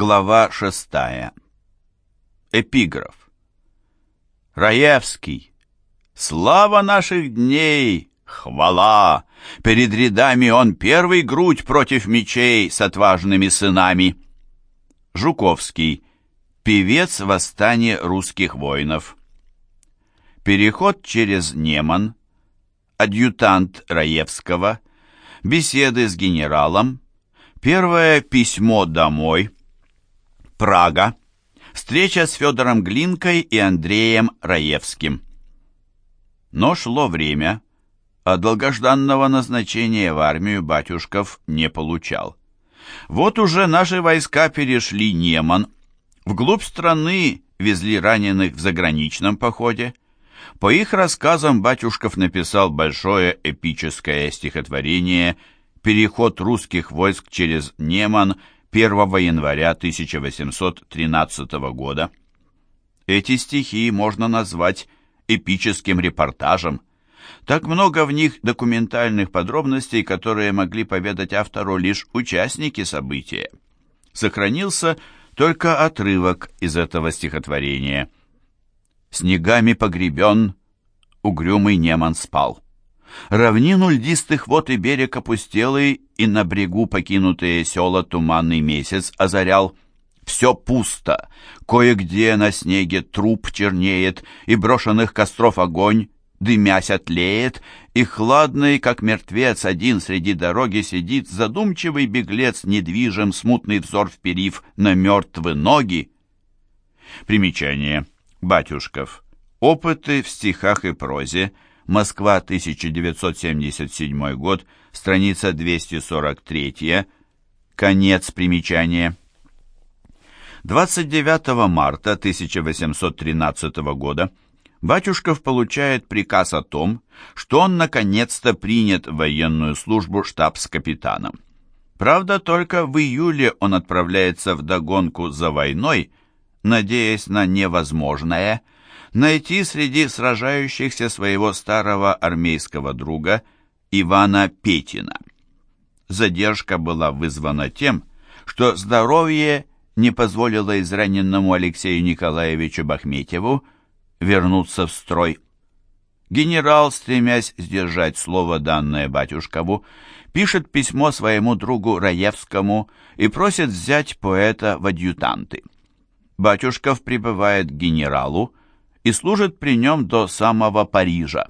Глава шестая. Эпиграф. Раевский. Слава наших дней! Хвала! Перед рядами он первый грудь против мечей с отважными сынами. Жуковский. Певец восстания русских воинов. Переход через Неман. Адъютант Раевского. Беседы с генералом. Первое письмо домой. Прага. Встреча с Федором Глинкой и Андреем Раевским. Но шло время, а долгожданного назначения в армию Батюшков не получал. Вот уже наши войска перешли Неман, вглубь страны везли раненых в заграничном походе. По их рассказам Батюшков написал большое эпическое стихотворение «Переход русских войск через Неман» 1 января 1813 года. Эти стихи можно назвать эпическим репортажем. Так много в них документальных подробностей, которые могли поведать автору лишь участники события. Сохранился только отрывок из этого стихотворения. «Снегами погребен, угрюмый Неман спал». Равнину льдистых вод и берег опустелый, и на брегу покинутые села туманный месяц озарял. Все пусто, кое-где на снеге труп чернеет, и брошенных костров огонь, дымясь отлеет, и хладный, как мертвец, один среди дороги сидит, задумчивый беглец, недвижим, смутный взор вперив на мертвые ноги. Примечание. Батюшков. Опыты в стихах и прозе – Москва, 1977 год, страница 243, конец примечания. 29 марта 1813 года Батюшков получает приказ о том, что он наконец-то принят в военную службу штабс-капитаном. Правда, только в июле он отправляется в догонку за войной, надеясь на невозможное – найти среди сражающихся своего старого армейского друга Ивана Петина. Задержка была вызвана тем, что здоровье не позволило израненному Алексею Николаевичу Бахметьеву вернуться в строй. Генерал, стремясь сдержать слово, данное батюшкову, пишет письмо своему другу Раевскому и просит взять поэта в адъютанты. Батюшков прибывает к генералу, и служит при нем до самого Парижа.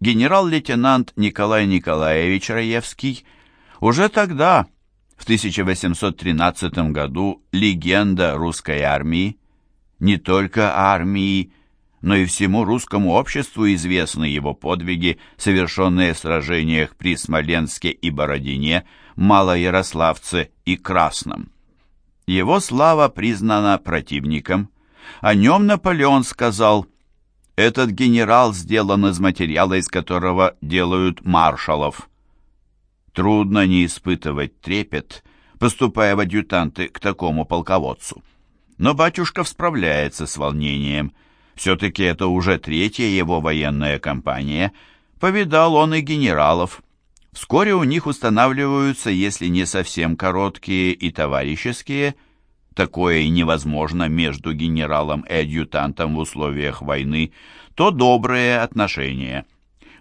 Генерал-лейтенант Николай Николаевич Раевский уже тогда, в 1813 году, легенда русской армии, не только армии, но и всему русскому обществу известны его подвиги, совершенные в сражениях при Смоленске и Бородине, Малоярославце и Красном. Его слава признана противником – о нем Наполеон сказал, «Этот генерал сделан из материала, из которого делают маршалов». Трудно не испытывать трепет, поступая в адъютанты к такому полководцу. Но батюшка справляется с волнением. Все-таки это уже третья его военная кампания. Повидал он и генералов. Вскоре у них устанавливаются, если не совсем короткие и товарищеские, такое и невозможно между генералом и адъютантом в условиях войны, то добрые отношения.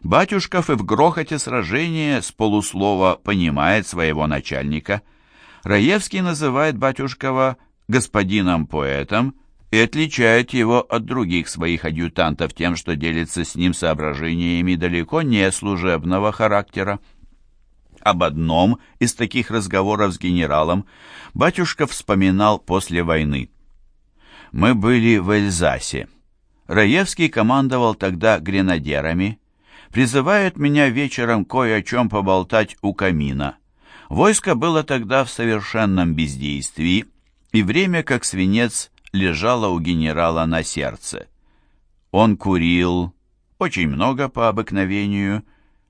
Батюшков и в грохоте сражения с полуслова понимает своего начальника. Раевский называет Батюшкова господином-поэтом и отличает его от других своих адъютантов тем, что делится с ним соображениями далеко не служебного характера. Об одном из таких разговоров с генералом батюшка вспоминал после войны. «Мы были в Эльзасе. Раевский командовал тогда гренадерами. Призывает меня вечером кое о чем поболтать у камина. Войско было тогда в совершенном бездействии, и время, как свинец, лежало у генерала на сердце. Он курил, очень много по обыкновению,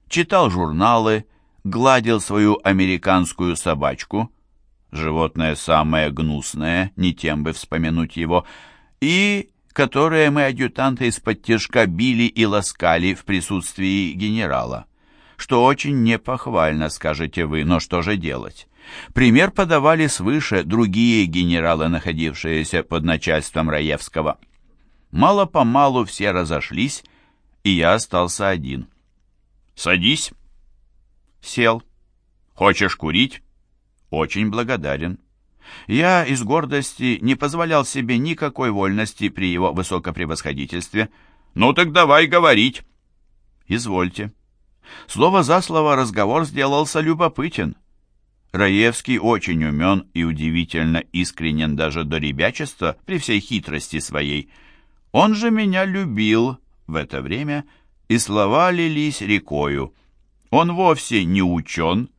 читал журналы, гладил свою американскую собачку, животное самое гнусное, не тем бы вспомянуть его, и которое мы, адъютанты, из-под тяжка били и ласкали в присутствии генерала. что очень непохвально, скажете вы, но что же делать? Пример подавали свыше другие генералы, находившиеся под начальством Раевского. Мало-помалу все разошлись, и я остался один. «Садись». Сел. «Хочешь курить?» «Очень благодарен». Я из гордости не позволял себе никакой вольности при его высокопревосходительстве. «Ну так давай говорить». «Извольте». Слово за слово разговор сделался любопытен. Раевский очень умен и удивительно искренен даже до ребячества при всей хитрости своей. Он же меня любил в это время, и слова лились рекою. Он вовсе не учен,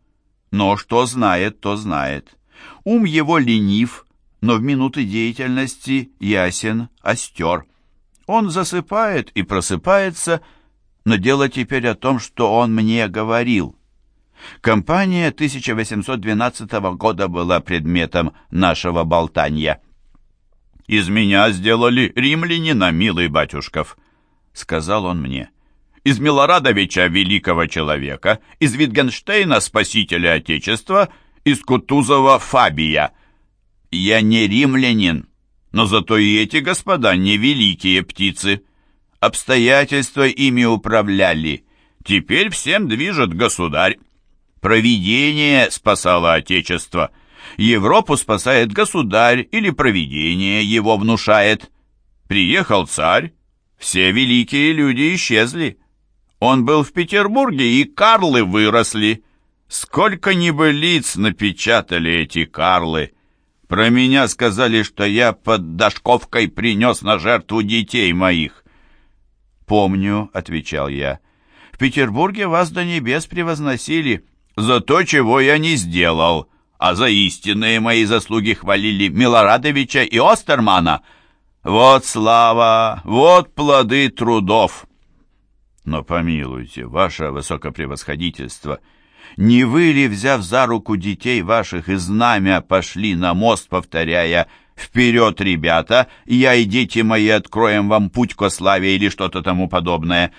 но что знает, то знает. Ум его ленив, но в минуты деятельности ясен, остер. Он засыпает и просыпается, но дело теперь о том, что он мне говорил. Компания 1812 года была предметом нашего болтания. «Из меня сделали римлянина, милый батюшков», — сказал он мне. «Из Милорадовича, великого человека, из Витгенштейна, спасителя Отечества, из Кутузова, Фабия. Я не римлянин, но зато и эти господа не великие птицы. Обстоятельства ими управляли. Теперь всем движет государь. Провидение спасало Отечество. Европу спасает государь или провидение его внушает. Приехал царь, все великие люди исчезли. Он был в Петербурге, и Карлы выросли. Сколько небылиц напечатали эти Карлы. Про меня сказали, что я под Дашковкой принес на жертву детей моих. «Помню», — отвечал я, — «в Петербурге вас до небес превозносили» за то, чего я не сделал, а за истинные мои заслуги хвалили Милорадовича и Остермана. Вот слава, вот плоды трудов. Но помилуйте, ваше высокопревосходительство, не вы ли, взяв за руку детей ваших и знамя, пошли на мост, повторяя «Вперед, ребята! Я и дети мои откроем вам путь к славе» или что-то тому подобное?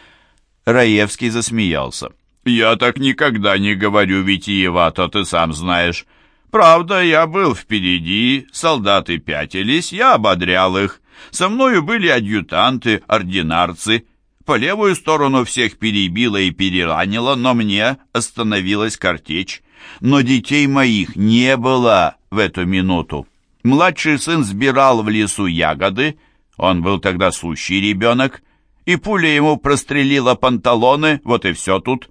Раевский засмеялся. «Я так никогда не говорю витиевато, ты сам знаешь. Правда, я был впереди, солдаты пятились, я ободрял их. Со мною были адъютанты, ординарцы. По левую сторону всех перебило и переранило, но мне остановилась картечь. Но детей моих не было в эту минуту. Младший сын сбирал в лесу ягоды, он был тогда сущий ребенок, и пуля ему прострелила панталоны, вот и все тут.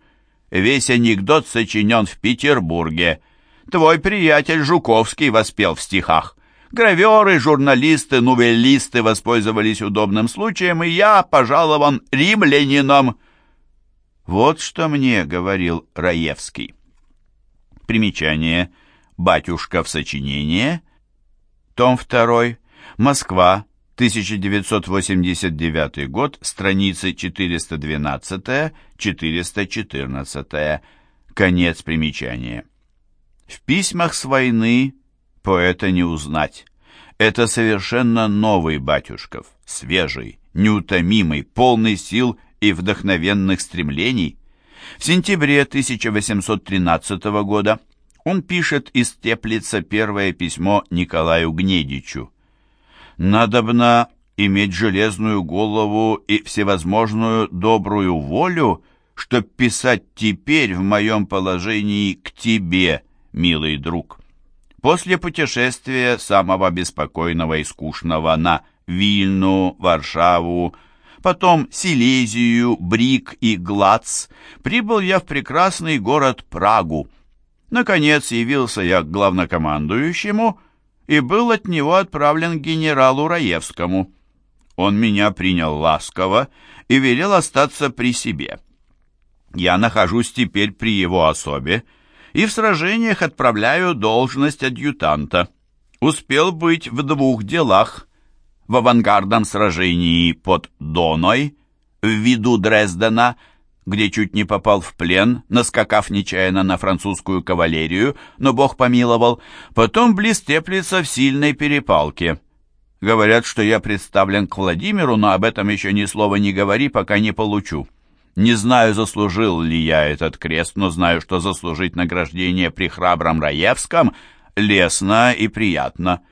Весь анекдот сочинен в Петербурге. Твой приятель Жуковский воспел в стихах. Граверы, журналисты, нувеллисты воспользовались удобным случаем, и я пожалован римлянином. Вот что мне говорил Раевский. Примечание. Батюшка в сочинении. Том 2. Москва. 1989 год, страницы 412-414, конец примечания. В письмах с войны поэта не узнать. Это совершенно новый батюшков, свежий, неутомимый, полный сил и вдохновенных стремлений. В сентябре 1813 года он пишет из Теплица первое письмо Николаю Гнедичу. Надобно иметь железную голову и всевозможную добрую волю, чтоб писать теперь в моем положении к тебе, милый друг. После путешествия самого беспокойного и скучного на Вильну, Варшаву, потом Силезию, Брик и Глац, прибыл я в прекрасный город Прагу. Наконец явился я к главнокомандующему – и был от него отправлен к генералу Раевскому. Он меня принял ласково и велел остаться при себе. Я нахожусь теперь при его особе и в сражениях отправляю должность адъютанта. Успел быть в двух делах. В авангардном сражении под Доной, в виду Дрездена – где чуть не попал в плен, наскакав нечаянно на французскую кавалерию, но Бог помиловал, потом близ Теплица в сильной перепалке. Говорят, что я представлен к Владимиру, но об этом еще ни слова не говори, пока не получу. Не знаю, заслужил ли я этот крест, но знаю, что заслужить награждение при храбром Раевском лестно и приятно.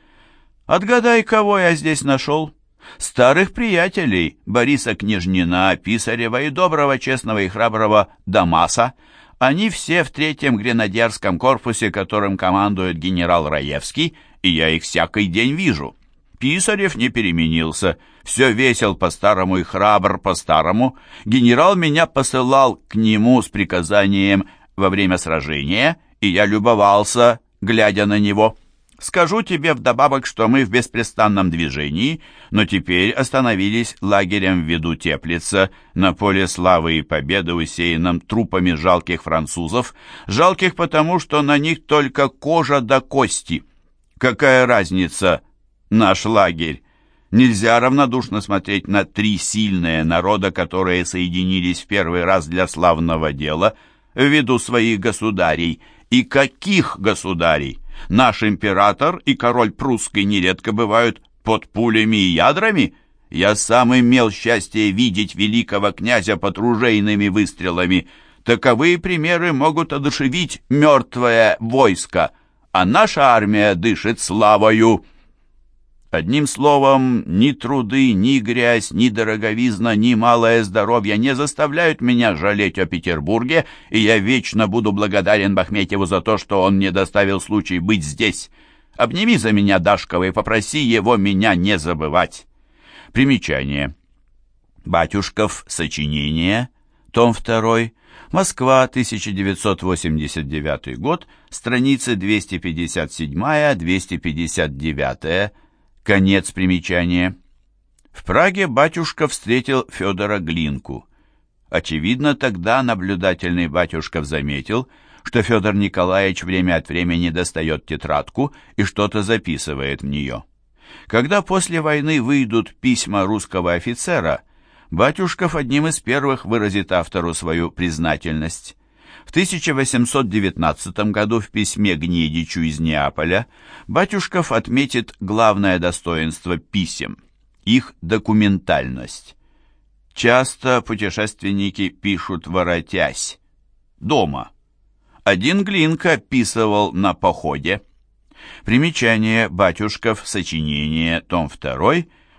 Отгадай, кого я здесь нашел? Старых приятелей Бориса Княжнина, Писарева и доброго, честного и храброго Дамаса. Они все в третьем гренадерском корпусе, которым командует генерал Раевский, и я их всякий день вижу. Писарев не переменился, все весел по-старому и храбр по-старому. Генерал меня посылал к нему с приказанием во время сражения, и я любовался, глядя на него. Скажу тебе вдобавок, что мы в беспрестанном движении, но теперь остановились лагерем в виду Теплица, на поле славы и победы, усеянном трупами жалких французов, жалких потому, что на них только кожа до кости. Какая разница, наш лагерь. Нельзя равнодушно смотреть на три сильные народа, которые соединились в первый раз для славного дела, в виду своих государей. И каких государей? Наш император и король прусский нередко бывают под пулями и ядрами. Я сам имел счастье видеть великого князя под ружейными выстрелами. Таковые примеры могут одушевить мертвое войско, а наша армия дышит славою». Одним словом, ни труды, ни грязь, ни дороговизна, ни малое здоровье не заставляют меня жалеть о Петербурге, и я вечно буду благодарен Бахметьеву за то, что он мне доставил случай быть здесь. Обними за меня Дашкова и попроси его меня не забывать. Примечание. Батюшков. Сочинение. Том 2. Москва, 1989 год. Страницы 257-259. Конец примечания. В Праге батюшка встретил Федора Глинку. Очевидно, тогда наблюдательный батюшков заметил, что Федор Николаевич время от времени достает тетрадку и что-то записывает в нее. Когда после войны выйдут письма русского офицера, Батюшков одним из первых выразит автору свою признательность. В 1819 году в письме Гнедичу из Неаполя Батюшков отметит главное достоинство писем – их документальность. Часто путешественники пишут воротясь, дома. Один Глинка писывал на походе. Примечание Батюшков, сочинение, том 2,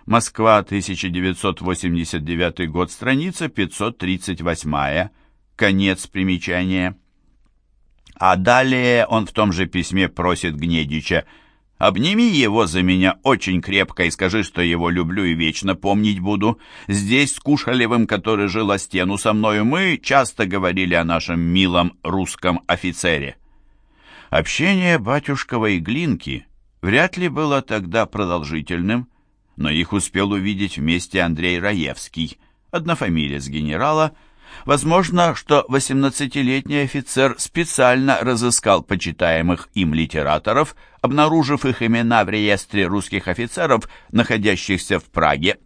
Москва, 1989 год, страница 538 Конец примечания. А далее он в том же письме просит Гнедича «Обними его за меня очень крепко и скажи, что его люблю и вечно помнить буду. Здесь с Кушалевым, который жил о стену со мною, мы часто говорили о нашем милом русском офицере». Общение батюшкова и Глинки вряд ли было тогда продолжительным, но их успел увидеть вместе Андрей Раевский, однофамилец генерала, Возможно, что 18-летний офицер специально разыскал почитаемых им литераторов, обнаружив их имена в реестре русских офицеров, находящихся в Праге.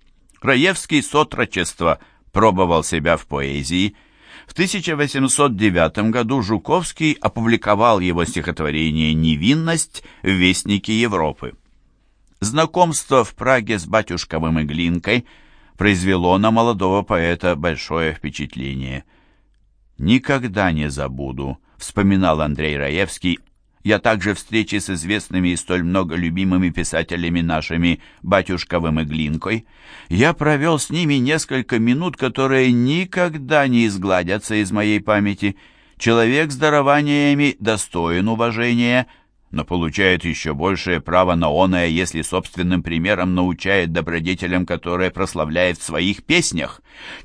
Раевский с отрочества пробовал себя в поэзии. В 1809 году Жуковский опубликовал его стихотворение «Невинность» в Вестнике Европы. Знакомство в Праге с батюшковым и Глинкой – произвело на молодого поэта большое впечатление. «Никогда не забуду», — вспоминал Андрей Раевский, «я также встречи с известными и столь много любимыми писателями нашими Батюшковым и Глинкой. Я провел с ними несколько минут, которые никогда не изгладятся из моей памяти. Человек с дарованиями достоин уважения» но получает еще большее право на оное, если собственным примером научает добродетелям, которые прославляет в своих песнях.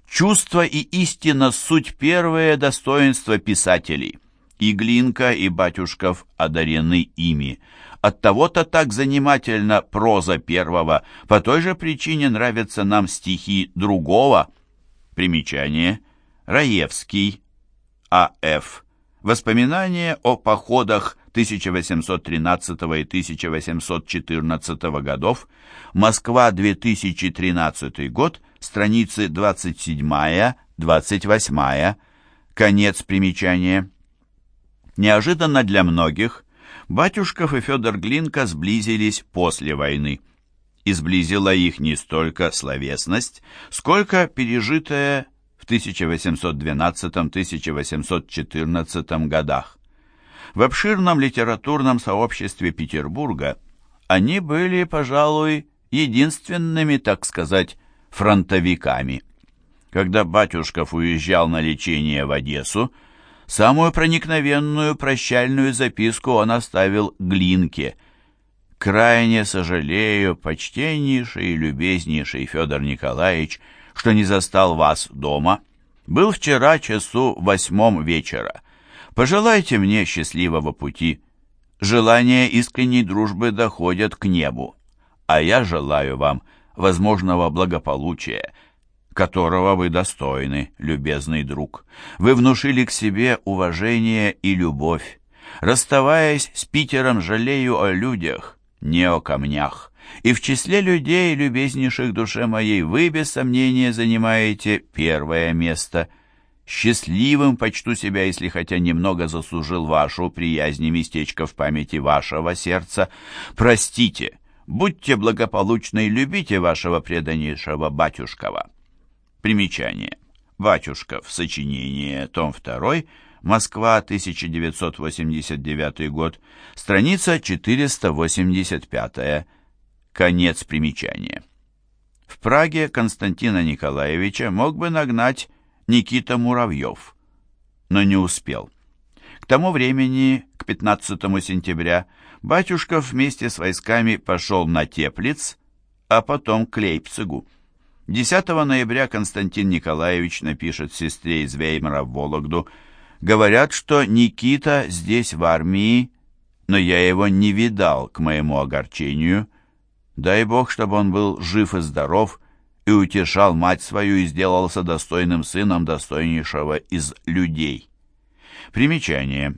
Чувство и истина — суть первое достоинство писателей. И Глинка, и Батюшков одарены ими. Оттого-то так занимательна проза первого, по той же причине нравятся нам стихи другого. Примечание. Раевский, А.Ф. Воспоминания о походах 1813 и 1814 годов, Москва, 2013 год, страницы 27-28, конец примечания. Неожиданно для многих, Батюшков и Федор Глинка сблизились после войны. И сблизила их не столько словесность, сколько пережитая в 1812-1814 годах. В обширном литературном сообществе Петербурга они были, пожалуй, единственными, так сказать, фронтовиками. Когда Батюшков уезжал на лечение в Одессу, самую проникновенную прощальную записку он оставил Глинке. «Крайне сожалею, почтеннейший и любезнейший Федор Николаевич, что не застал вас дома. Был вчера часу восьмом вечера. Пожелайте мне счастливого пути. Желания искренней дружбы доходят к небу, а я желаю вам возможного благополучия, которого вы достойны, любезный друг. Вы внушили к себе уважение и любовь. Расставаясь с Питером, жалею о людях, не о камнях. И в числе людей, любезнейших душе моей, вы, без сомнения, занимаете первое место. Счастливым почту себя, если хотя немного заслужил вашу приязнь и местечко в памяти вашего сердца. Простите, будьте благополучны и любите вашего преданнейшего батюшкова. Примечание. Батюшков. Сочинение. Том 2. Москва, 1989 год. Страница 485. Конец примечания. В Праге Константина Николаевича мог бы нагнать Никита Муравьев, но не успел. К тому времени, к 15 сентября, Батюшков вместе с войсками пошел на Теплиц, а потом к Лейпцигу. 10 ноября Константин Николаевич напишет сестре из Веймара в Вологду «Говорят, что Никита здесь в армии, но я его не видал, к моему огорчению. Дай Бог, чтобы он был жив и здоров, и утешал мать свою и сделался достойным сыном достойнейшего из людей». Примечание.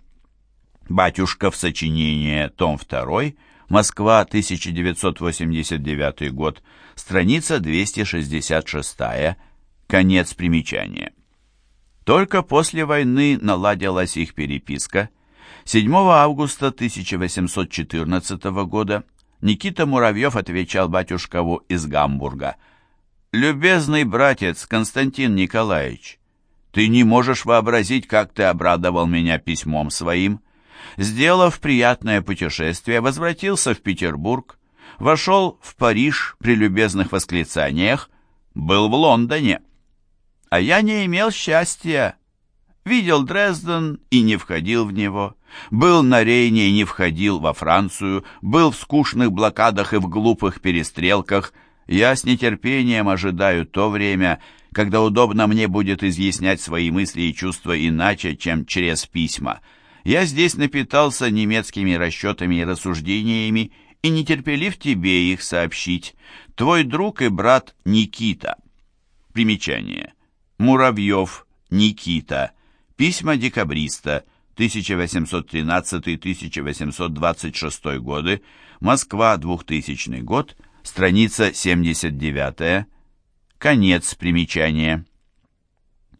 Батюшка в сочинении, том 2, Москва, 1989 год, страница 266, конец примечания. Только после войны наладилась их переписка. 7 августа 1814 года Никита Муравьев отвечал батюшкову из Гамбурга. «Любезный братец Константин Николаевич, ты не можешь вообразить, как ты обрадовал меня письмом своим. Сделав приятное путешествие, возвратился в Петербург, вошел в Париж при любезных восклицаниях, был в Лондоне. А я не имел счастья. Видел Дрезден и не входил в него. Был на Рейне и не входил во Францию. Был в скучных блокадах и в глупых перестрелках. Я с нетерпением ожидаю то время, когда удобно мне будет изъяснять свои мысли и чувства иначе, чем через письма. Я здесь напитался немецкими расчетами и рассуждениями и нетерпелив тебе их сообщить. Твой друг и брат Никита. Примечание. Муравьев Никита. Письма декабриста. 1813-1826 годы. Москва, 2000 год. Страница 79. Конец примечания.